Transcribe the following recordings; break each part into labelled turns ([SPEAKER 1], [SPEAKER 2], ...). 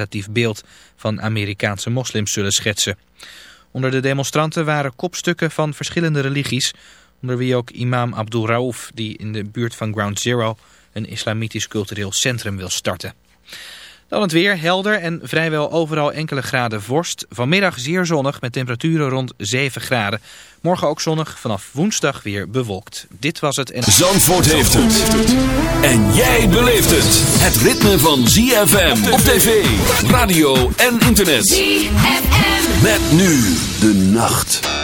[SPEAKER 1] representatief beeld van Amerikaanse moslims zullen schetsen. Onder de demonstranten waren kopstukken van verschillende religies, onder wie ook imam Abdul Rauf, die in de buurt van Ground Zero een islamitisch cultureel centrum wil starten. Dan het weer, helder en vrijwel overal enkele graden vorst. Vanmiddag zeer zonnig met temperaturen rond 7 graden. Morgen ook zonnig, vanaf woensdag weer bewolkt. Dit was het en...
[SPEAKER 2] Zandvoort heeft het. En jij beleeft het. Het ritme van ZFM op tv, radio en internet. ZFM. Met nu de nacht.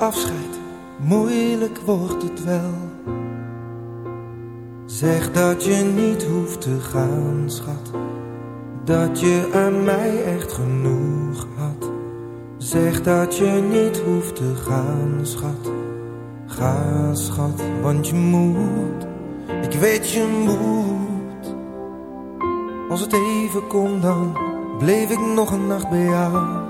[SPEAKER 3] Afscheid, moeilijk wordt het wel. Zeg dat je niet hoeft te gaan, schat. Dat je aan mij echt genoeg had. Zeg dat je niet hoeft te gaan, schat. Ga, schat, want je moet. Ik weet je moet. Als het even kon, dan bleef ik nog een nacht bij jou.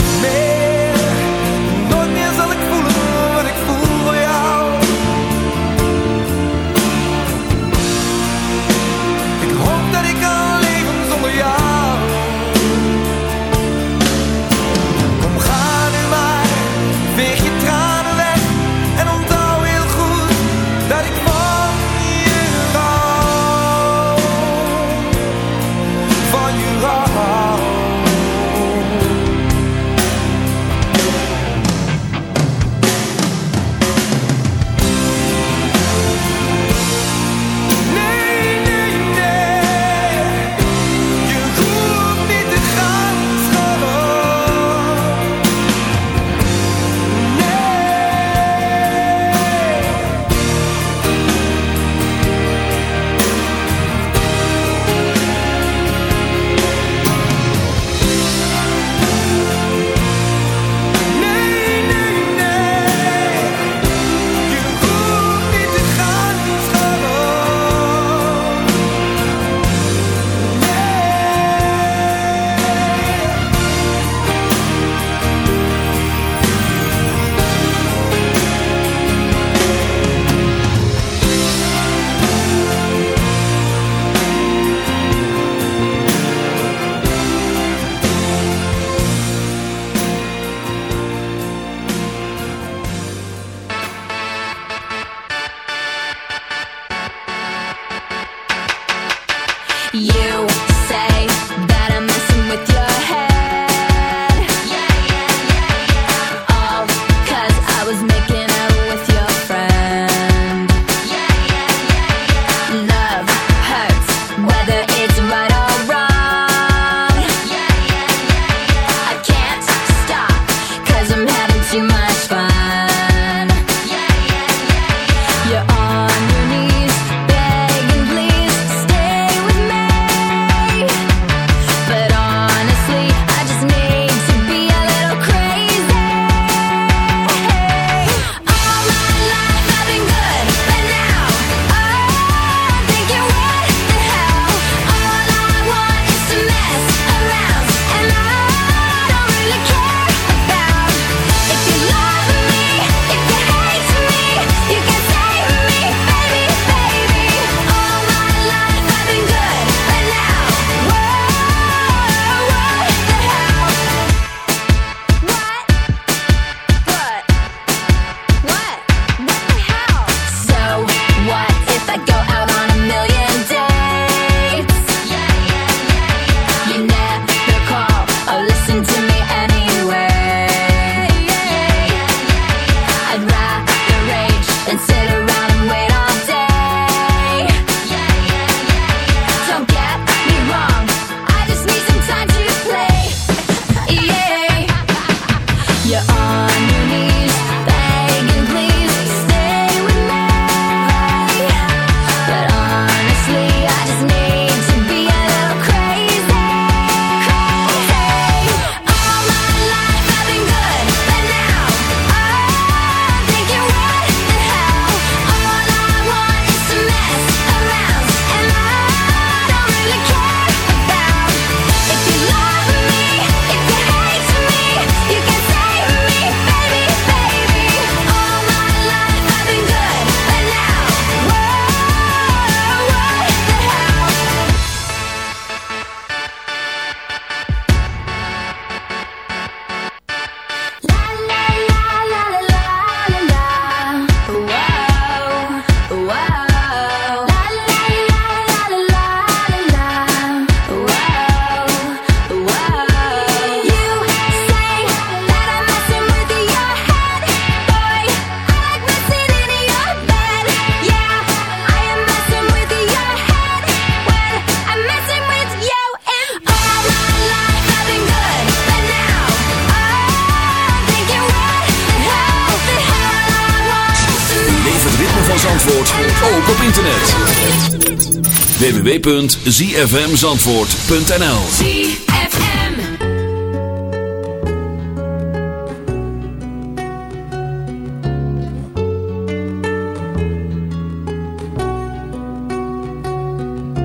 [SPEAKER 4] www.zfmzandvoort.nl
[SPEAKER 5] ZFM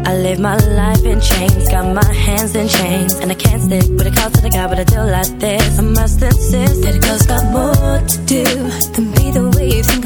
[SPEAKER 6] I live my life in chains, got my hands in chains And I can't stick with a call to the guy with a deal like this. I must insist that a girl's got more to do Than be the way you think a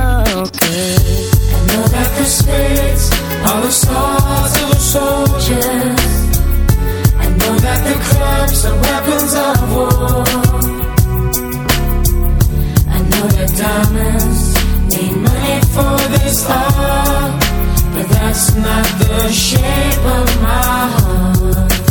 [SPEAKER 6] the spirits are the stars of the soldiers. I know that the clubs are weapons of war. I know that diamonds need money for this art, but that's not the shape of my heart.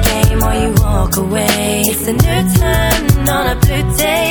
[SPEAKER 6] today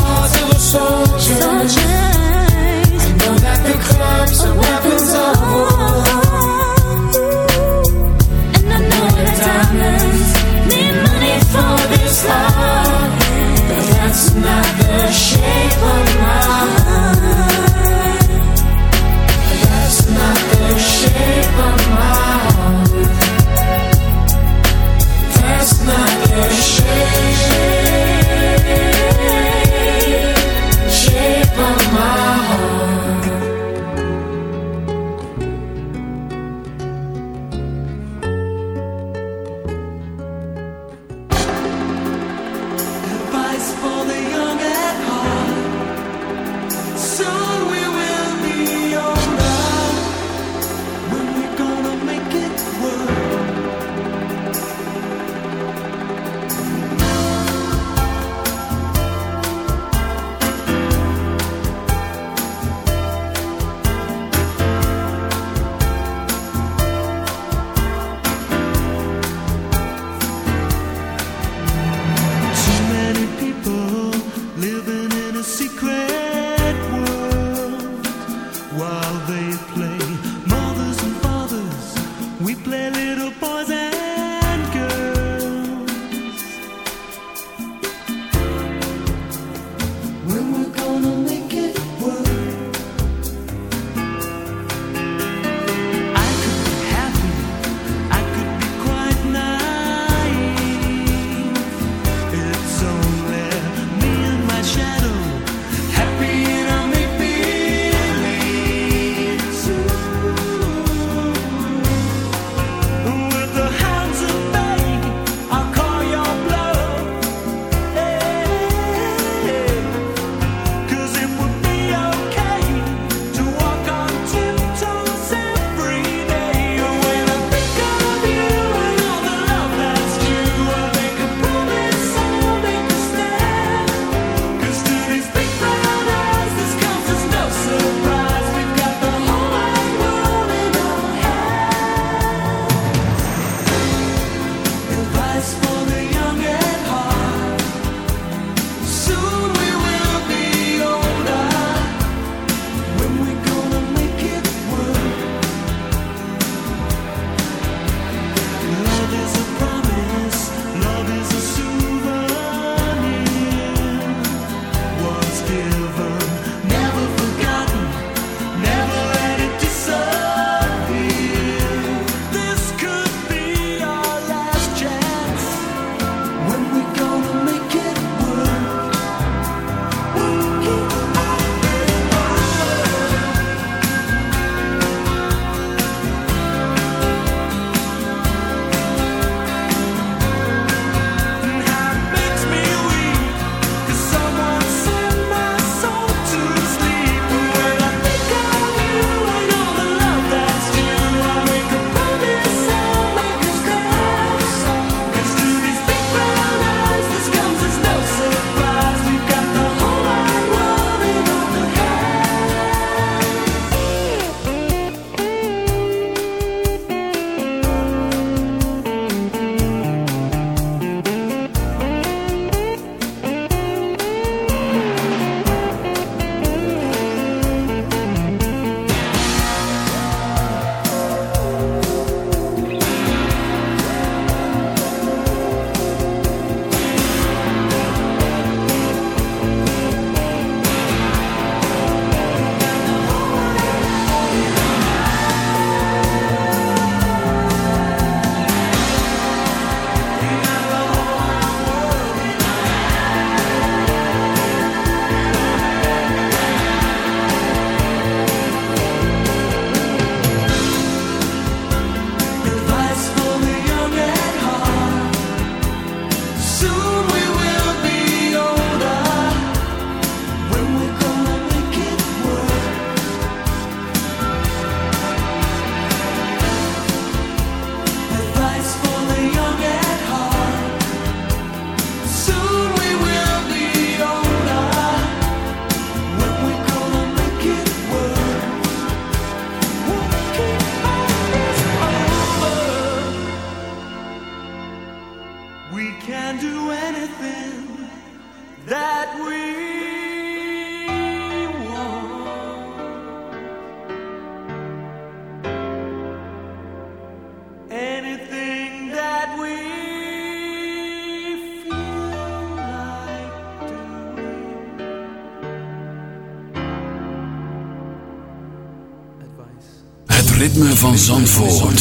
[SPEAKER 7] van Zandvoort.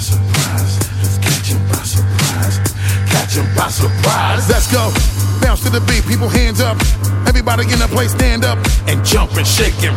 [SPEAKER 7] surprise.
[SPEAKER 6] Let's
[SPEAKER 2] catch him by
[SPEAKER 8] surprise. Catch him by surprise. Let's go. Bounce to the beat, people hands up. Everybody in the place stand up and jump and shake and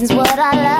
[SPEAKER 9] Since what I love.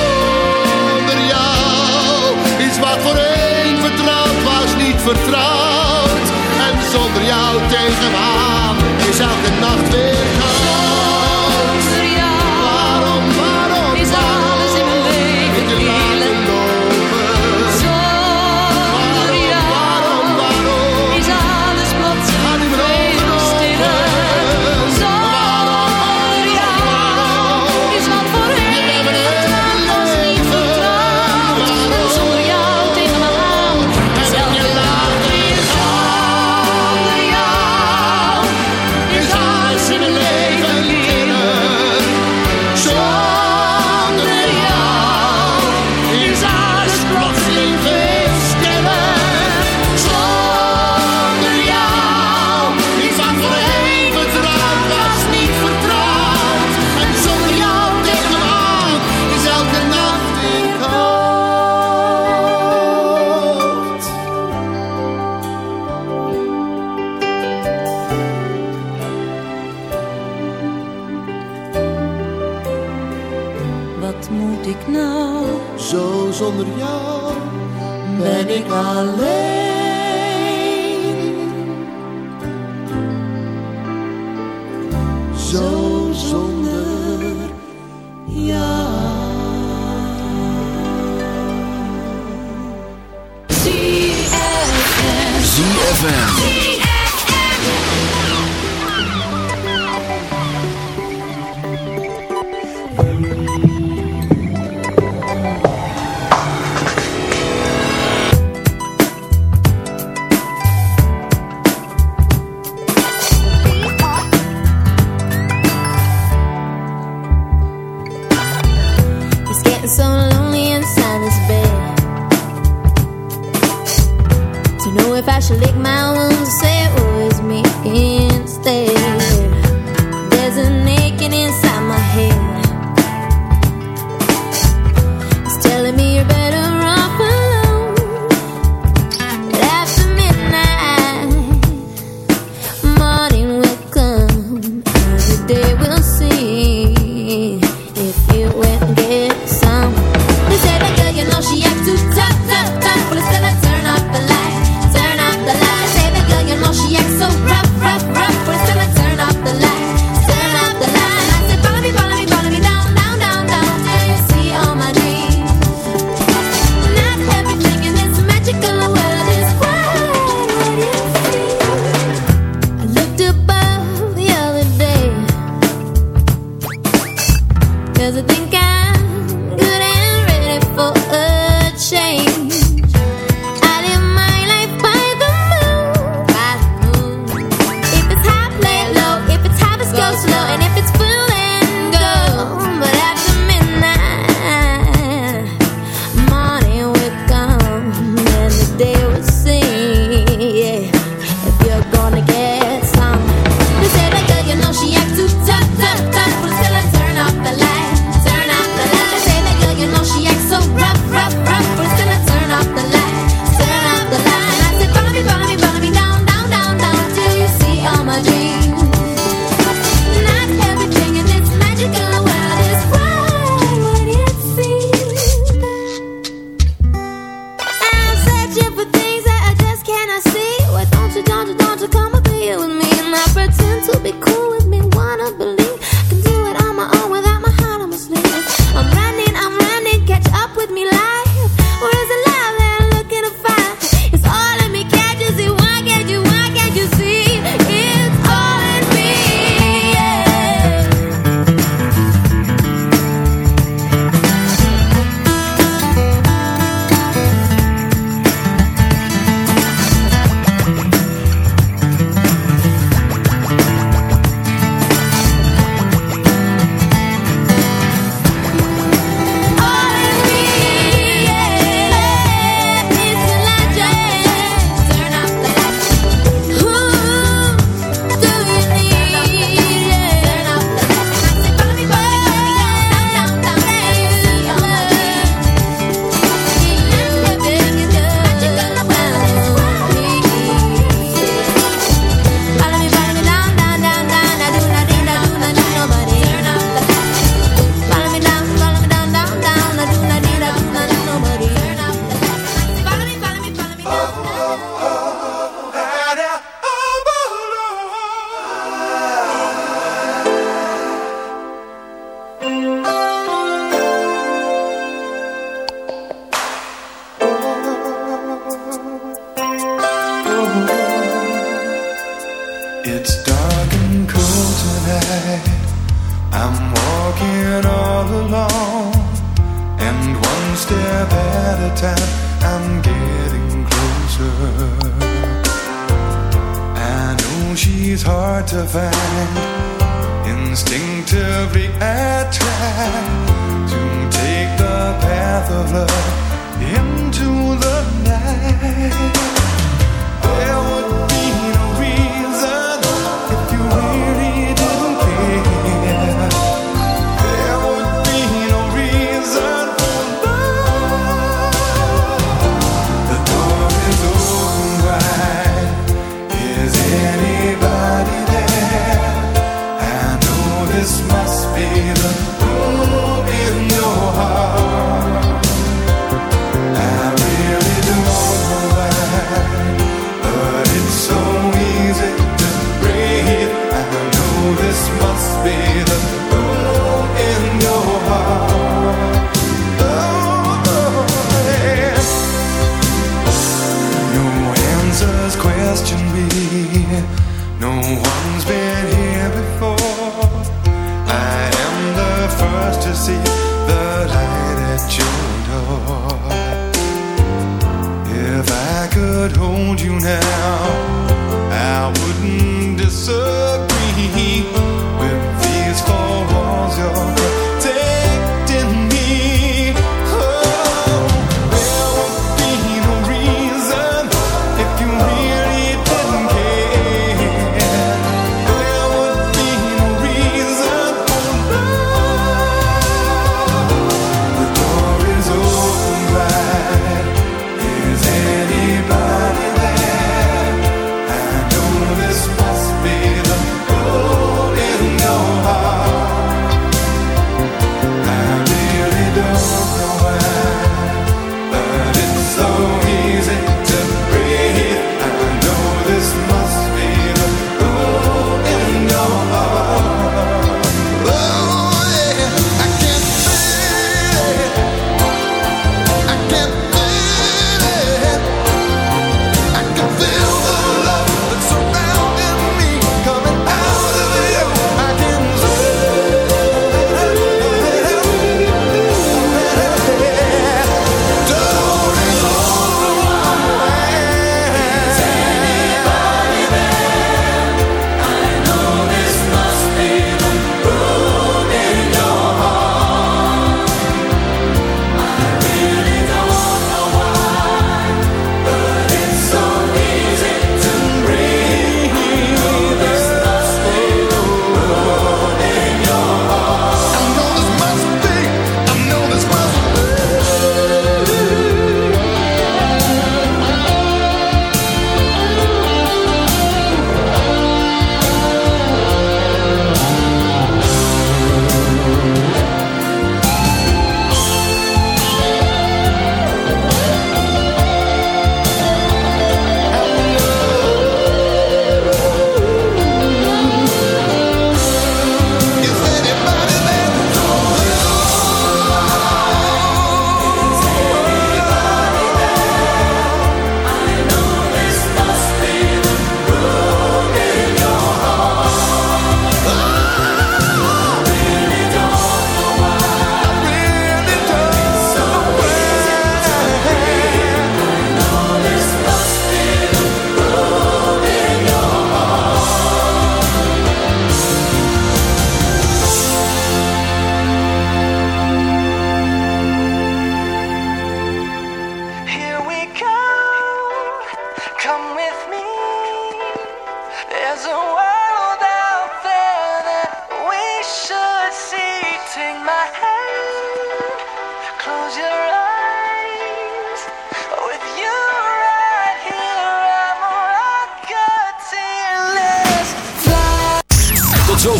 [SPEAKER 10] voor één vertrouwd was niet vertrouwd. En zonder jou tegenaan is elke nacht weer koud.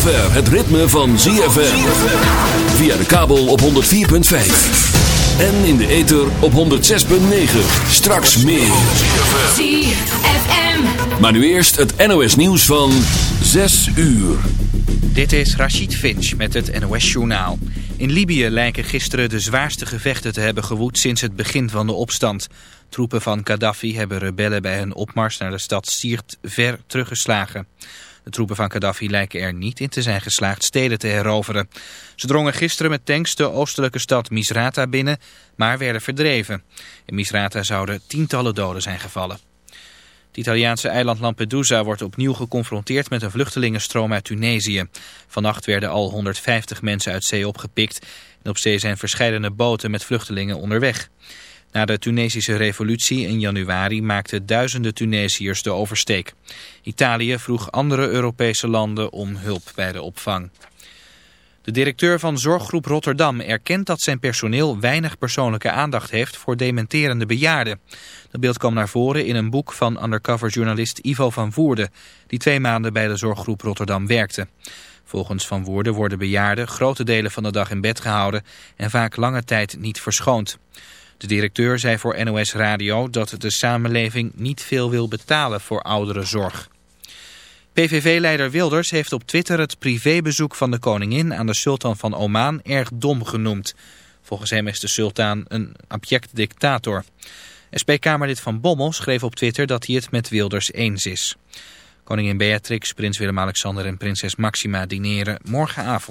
[SPEAKER 9] het ritme
[SPEAKER 4] van ZFM. Via de kabel op 104.5. En in de ether op 106.9. Straks meer.
[SPEAKER 11] ZFM.
[SPEAKER 4] Maar nu eerst het NOS nieuws van 6 uur.
[SPEAKER 1] Dit is Rachid Finch met het NOS journaal. In Libië lijken gisteren de zwaarste gevechten te hebben gewoed sinds het begin van de opstand. Troepen van Gaddafi hebben rebellen bij hun opmars naar de stad Siert ver teruggeslagen. De troepen van Gaddafi lijken er niet in te zijn geslaagd steden te heroveren. Ze drongen gisteren met tanks de oostelijke stad Misrata binnen, maar werden verdreven. In Misrata zouden tientallen doden zijn gevallen. Het Italiaanse eiland Lampedusa wordt opnieuw geconfronteerd met een vluchtelingenstroom uit Tunesië. Vannacht werden al 150 mensen uit zee opgepikt en op zee zijn verschillende boten met vluchtelingen onderweg. Na de Tunesische revolutie in januari maakten duizenden Tunesiërs de oversteek. Italië vroeg andere Europese landen om hulp bij de opvang. De directeur van Zorggroep Rotterdam erkent dat zijn personeel weinig persoonlijke aandacht heeft voor dementerende bejaarden. Dat beeld kwam naar voren in een boek van undercover-journalist Ivo van Voerde, die twee maanden bij de Zorggroep Rotterdam werkte. Volgens Van Woerden worden bejaarden grote delen van de dag in bed gehouden en vaak lange tijd niet verschoond. De directeur zei voor NOS Radio dat de samenleving niet veel wil betalen voor ouderenzorg. PVV-leider Wilders heeft op Twitter het privébezoek van de koningin aan de sultan van Oman erg dom genoemd. Volgens hem is de sultan een abject dictator. SP-Kamerlid Van Bommel schreef op Twitter dat hij het met Wilders eens is. Koningin Beatrix, prins Willem-Alexander en prinses Maxima dineren morgenavond.